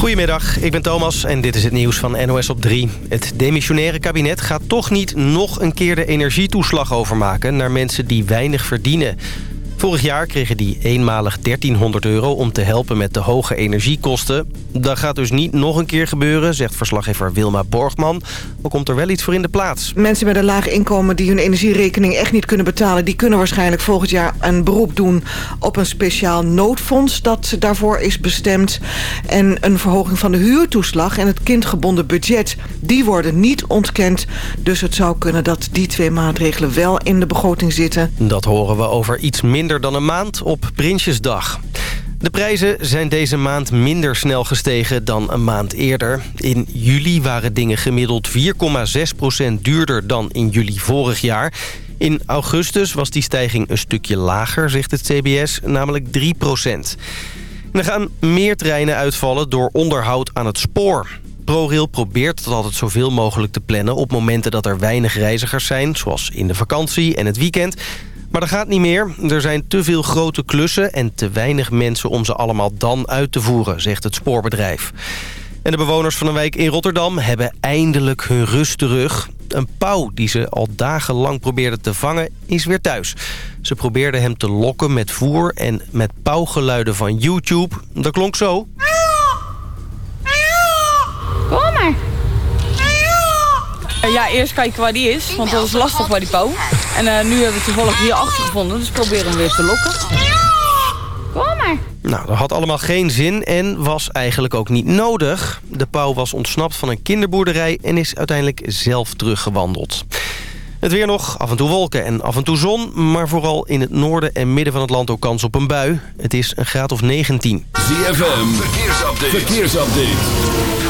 Goedemiddag, ik ben Thomas en dit is het nieuws van NOS op 3. Het demissionaire kabinet gaat toch niet nog een keer de energietoeslag overmaken... naar mensen die weinig verdienen. Vorig jaar kregen die eenmalig 1300 euro om te helpen met de hoge energiekosten. Dat gaat dus niet nog een keer gebeuren, zegt verslaggever Wilma Borgman. Maar komt er wel iets voor in de plaats. Mensen met een laag inkomen die hun energierekening echt niet kunnen betalen... die kunnen waarschijnlijk volgend jaar een beroep doen op een speciaal noodfonds... dat daarvoor is bestemd. En een verhoging van de huurtoeslag en het kindgebonden budget... die worden niet ontkend. Dus het zou kunnen dat die twee maatregelen wel in de begroting zitten. Dat horen we over iets minder dan een maand op Prinsjesdag. De prijzen zijn deze maand minder snel gestegen dan een maand eerder. In juli waren dingen gemiddeld 4,6% duurder dan in juli vorig jaar. In augustus was die stijging een stukje lager, zegt het CBS, namelijk 3% Er gaan meer treinen uitvallen door onderhoud aan het spoor. ProRail probeert het altijd zoveel mogelijk te plannen... op momenten dat er weinig reizigers zijn, zoals in de vakantie en het weekend... Maar dat gaat niet meer. Er zijn te veel grote klussen en te weinig mensen om ze allemaal dan uit te voeren, zegt het spoorbedrijf. En de bewoners van een wijk in Rotterdam hebben eindelijk hun rust terug. Een pauw die ze al dagenlang probeerden te vangen is weer thuis. Ze probeerden hem te lokken met voer en met pauwgeluiden van YouTube. Dat klonk zo. Kom maar. Ja, eerst kijken waar die is, want dat is lastig bij die pauw. En uh, nu hebben we toevallig hier achter gevonden, dus proberen hem weer te lokken. Kom maar. Nou, dat had allemaal geen zin en was eigenlijk ook niet nodig. De pauw was ontsnapt van een kinderboerderij en is uiteindelijk zelf teruggewandeld. Het weer nog, af en toe wolken en af en toe zon... maar vooral in het noorden en midden van het land ook kans op een bui. Het is een graad of 19. ZFM, verkeersupdate. verkeersupdate.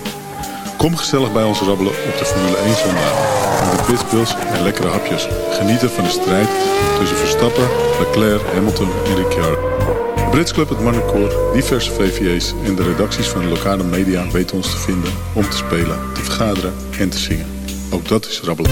Kom gezellig bij ons rabbelen op de Formule 1 zondag. Met pitbulls en lekkere hapjes. Genieten van de strijd tussen Verstappen, Leclerc, Hamilton en Ricciardo. Brits Club, het Marnecoor, diverse VVA's en de redacties van de lokale media weten ons te vinden om te spelen, te vergaderen en te zingen. Ook dat is rabbelen.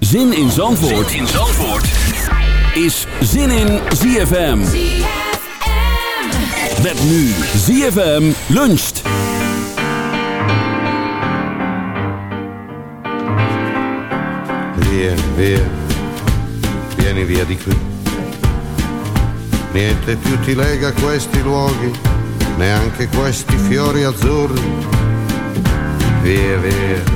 Zin in Zandvoort, zin in Zandvoort. is Zin in ZFM. ZFM. Met nu ZFM luncht. Vieni via, vieni via di qui. Niente più ti lega questi luoghi, neanche questi fiori azzurri. Via, via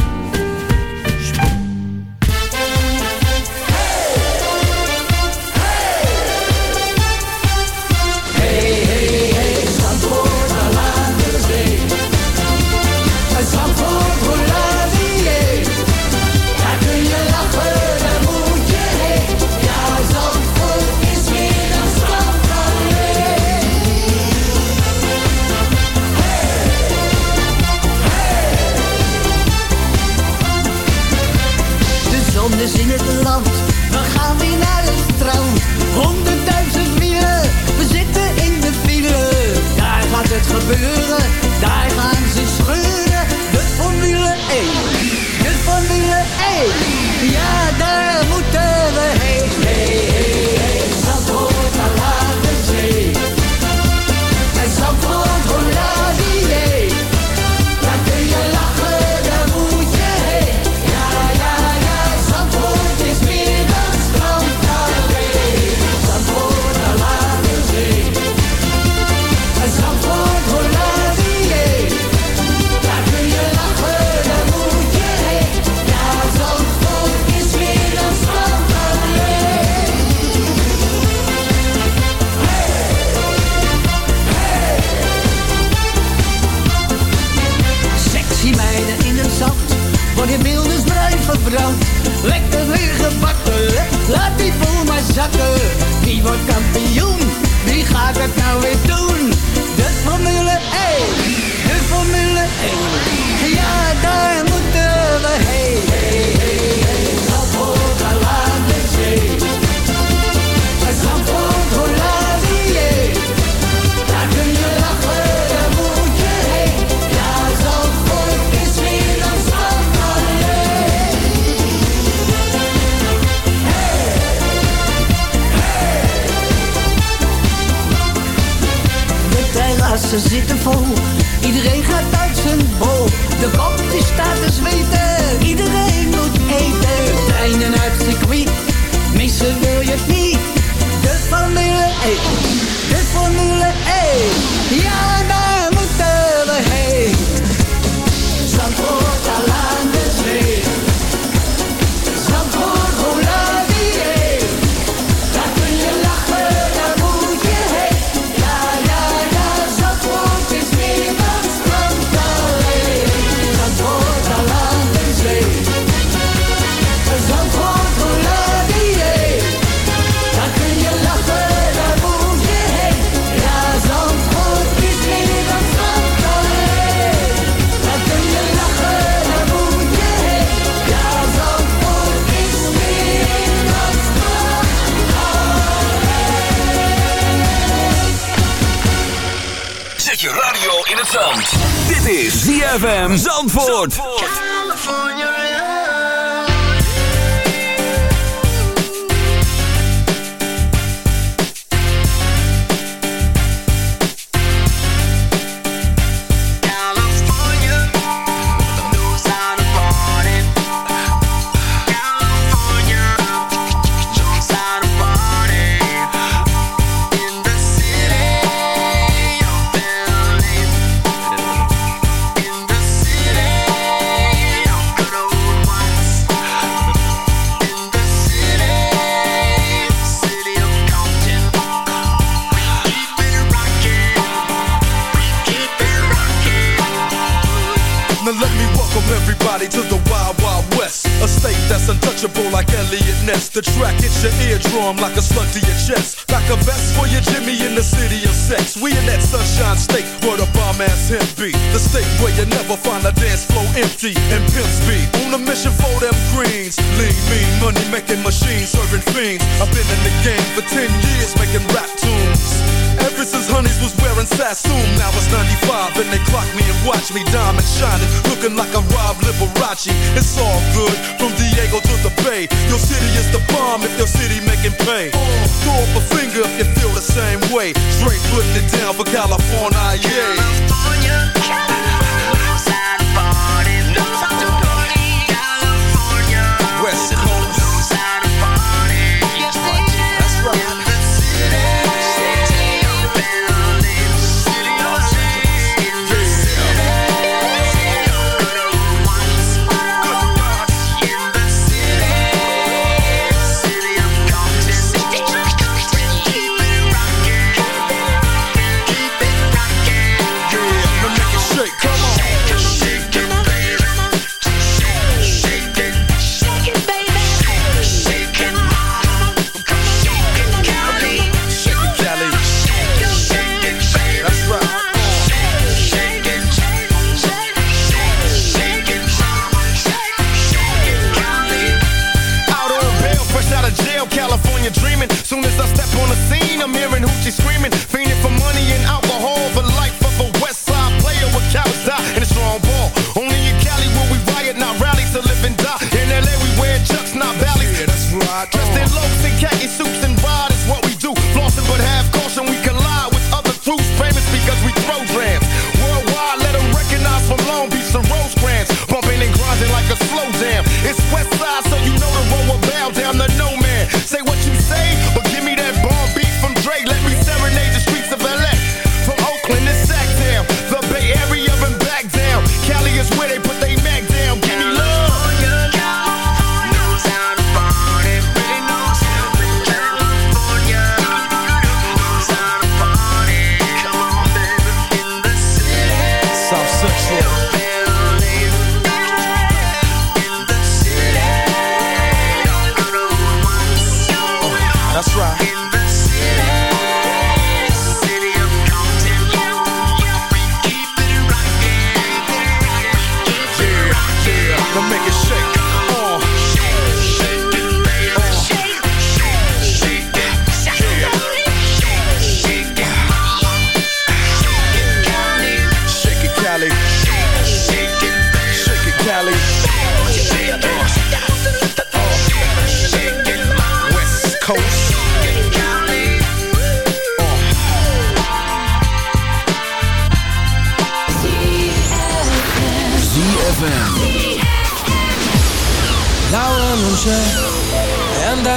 veranderen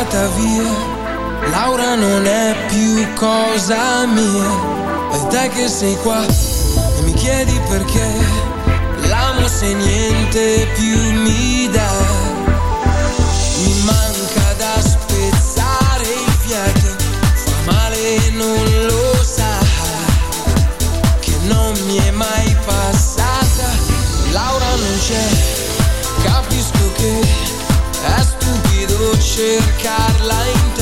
andata via. Laura non è più cosa mia. E te che sei qua e mi chiedi perché. L'amo se niente più mi dà. Mi manca da spezzare il fiato. Fa male e non cercarla in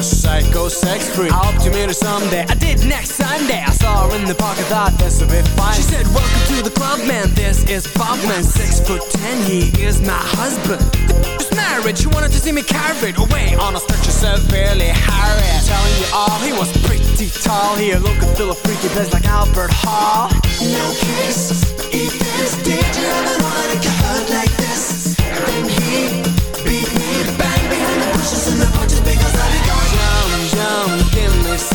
the psycho sex freak. I hope to meet her someday. I did next Sunday. I saw her in the park. I thought this would be fine. She said, "Welcome to the club, man. This is Bob, man. Six foot ten. He is my husband." Just married. She wanted to see me carried away on a stretcher severely harried. Telling you all, he was pretty tall. He looked and feel a freaky place like Albert Hall. No kiss, eat this. Did you ever know that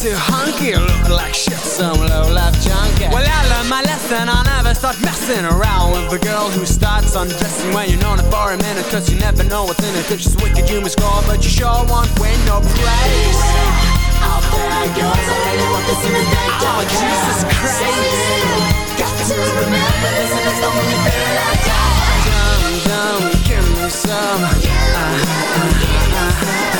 too hunky, looking like shit, some low life junkie. Well, I learned my lesson, I'll never start messing around with a girl who starts undressing when you're known for a minute, cause you never know what's in it. If she's wicked, you must score, but you sure won't win no praise. Out there goes, I really want this in the day. Oh, Jesus Christ. Got to remember this, and it's the only thing I got. Yum, yum, give me some. Ah, ah, ah,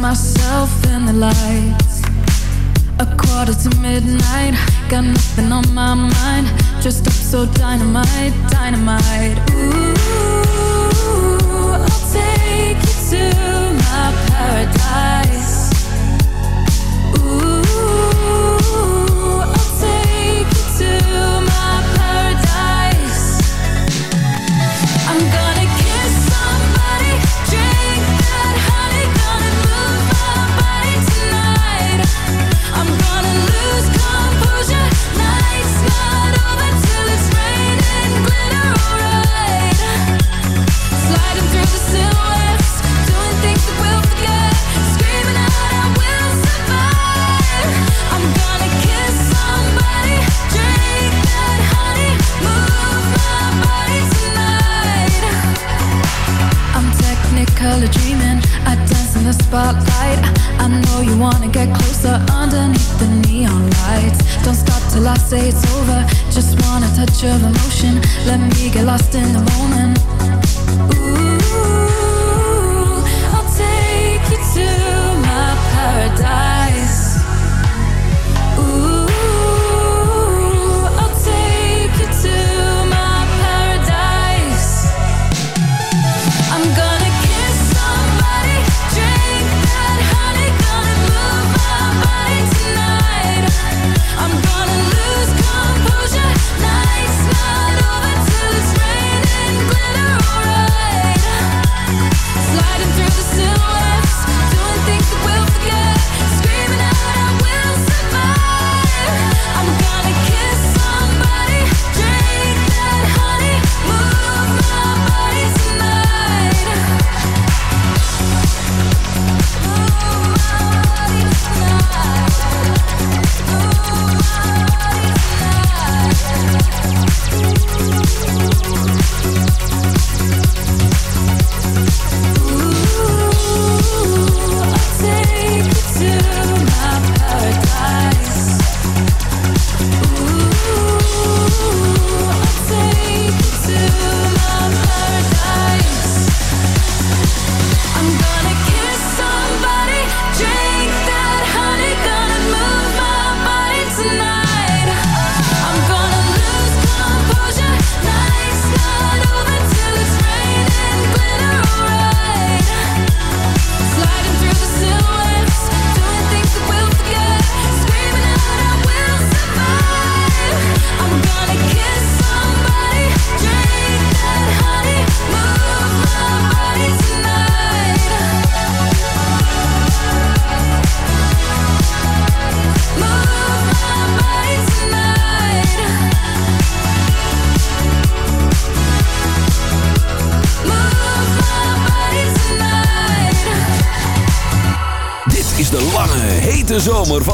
Myself in the lights. A quarter to midnight, got nothing on my mind. Dressed up so dynamite, dynamite. Ooh, I'll take you to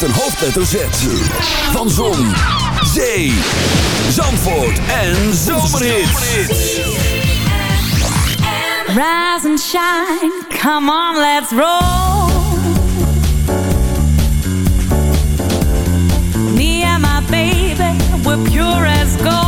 Met een hoofdletter Z. Van Zon, Zee, Zandvoort en Zomerhits. Rise and shine, come on, let's roll. Me and my baby, we're pure as gold.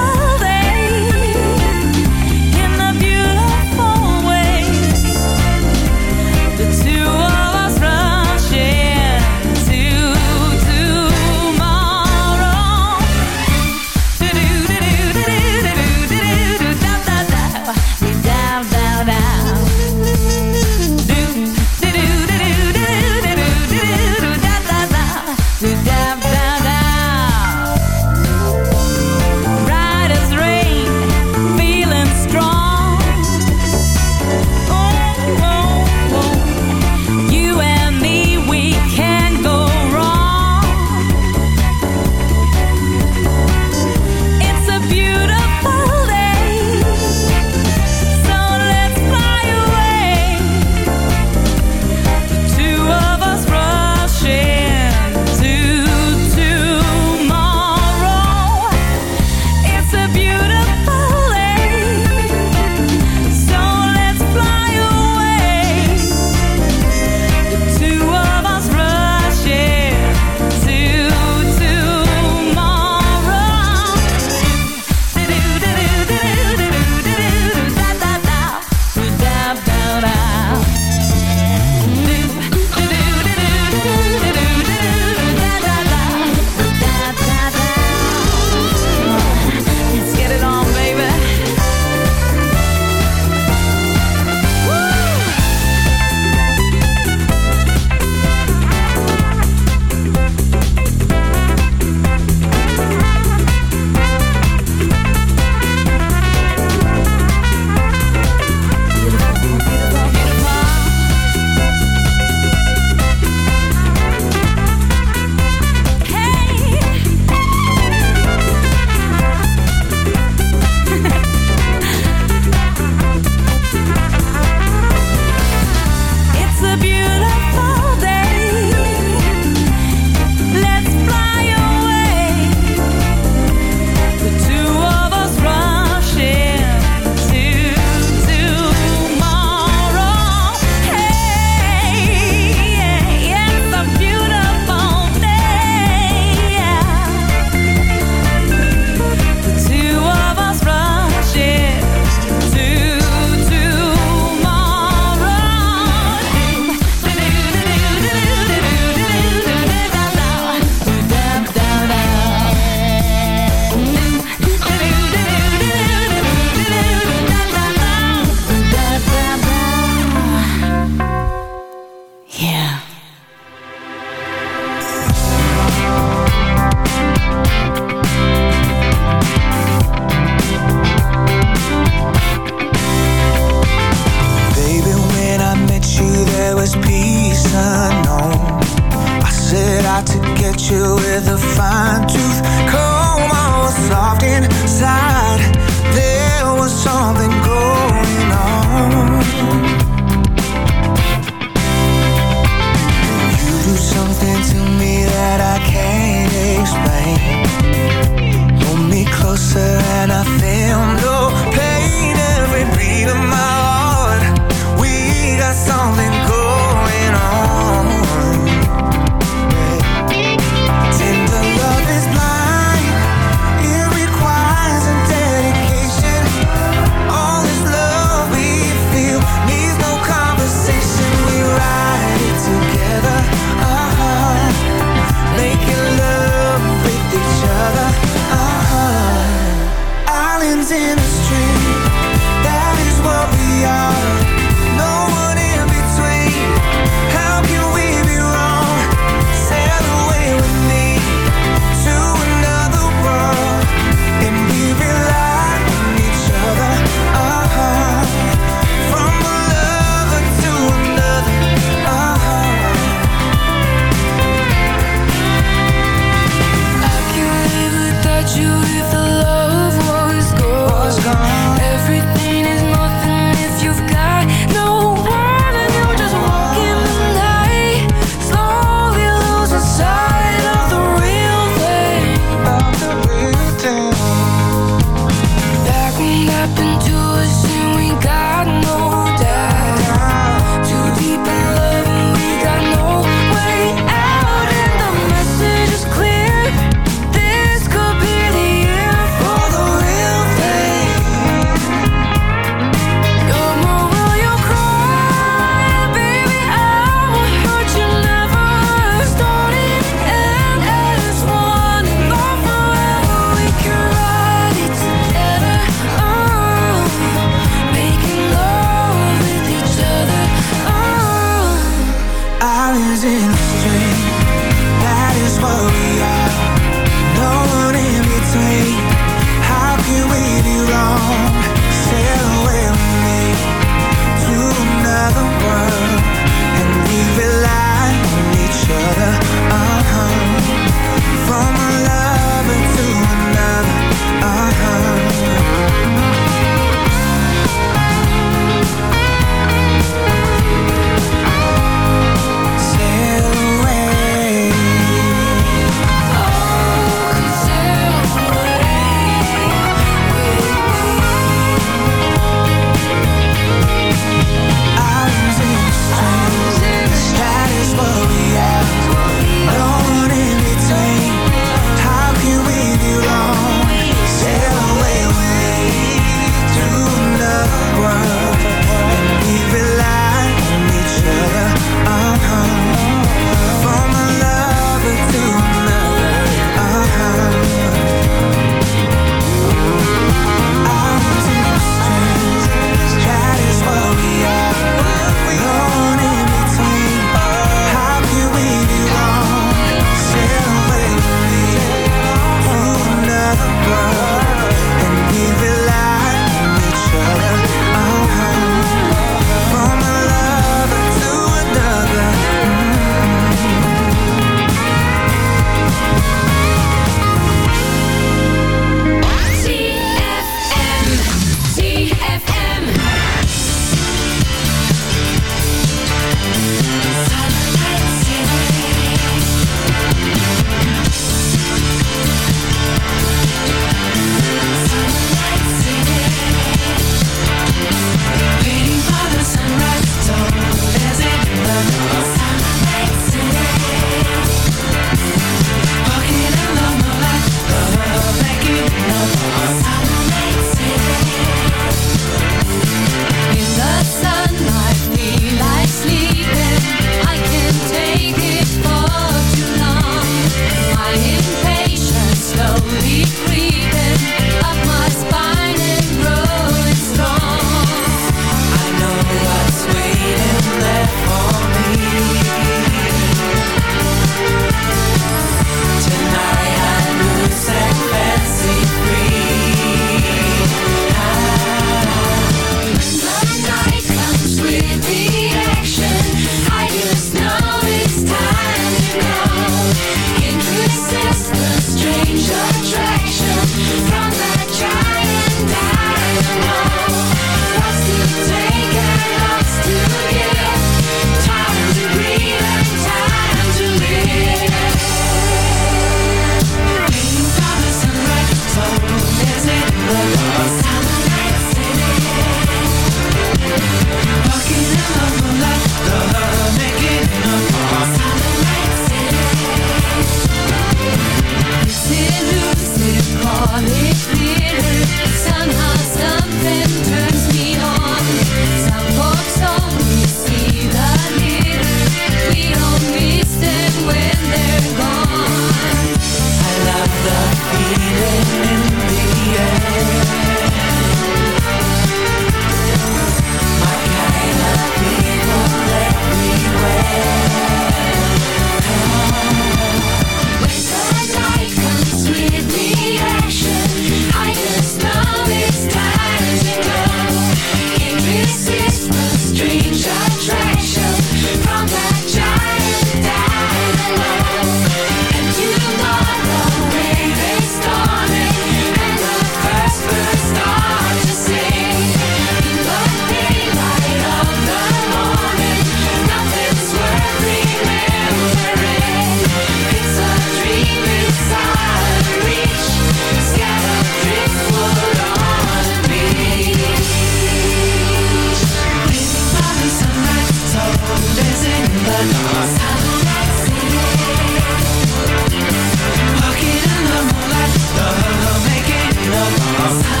Ja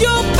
your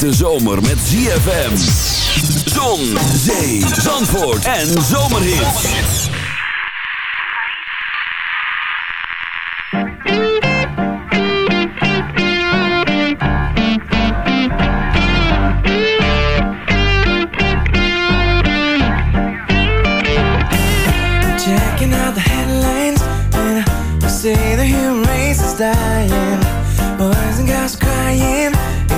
hete zomer met ZFM. Zon, zee, zandvoort en zomerhits. Checking out the headlines, and we say the human race is dying. Boys and girls crying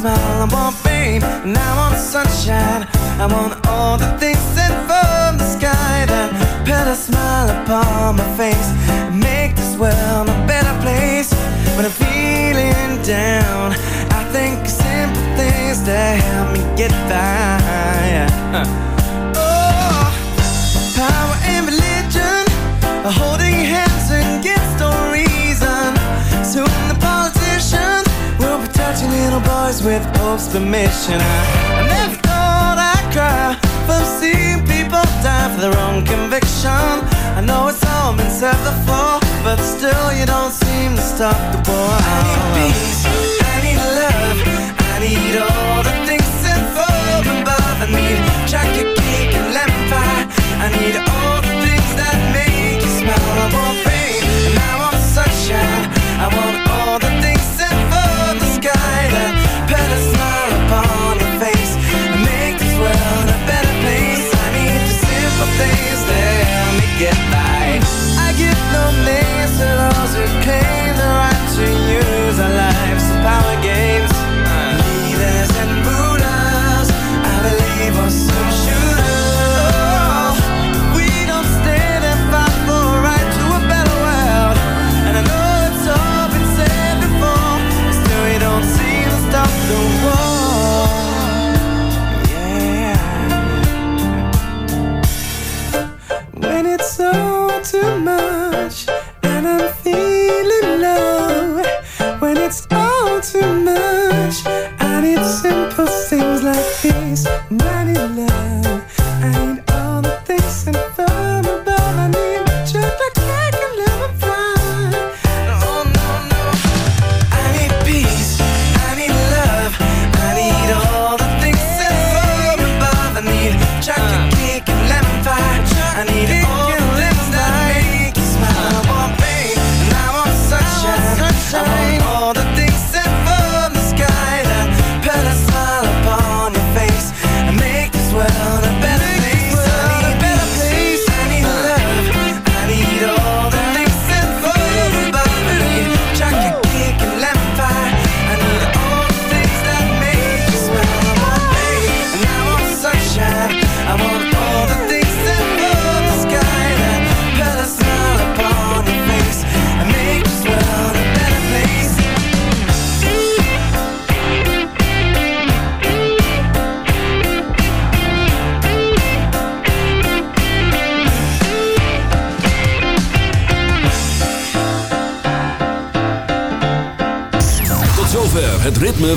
smile. I want fame and I want sunshine. I want all the things sent from the sky that put a smile upon my face and make this world a better place. When I'm feeling down, I think of simple things that help me get by. Oh, power and religion are holding hands little boys with Pope's permission. I, never thought I'd cry from seeing people die for their own conviction. I know it's all been said before, but still you don't seem to stop the war. I need peace, I need love, I need all the things sent from above. I need chocolate cake and lemon pie. I need all the things that make you smile. I want fame and I want sunshine. I want get back.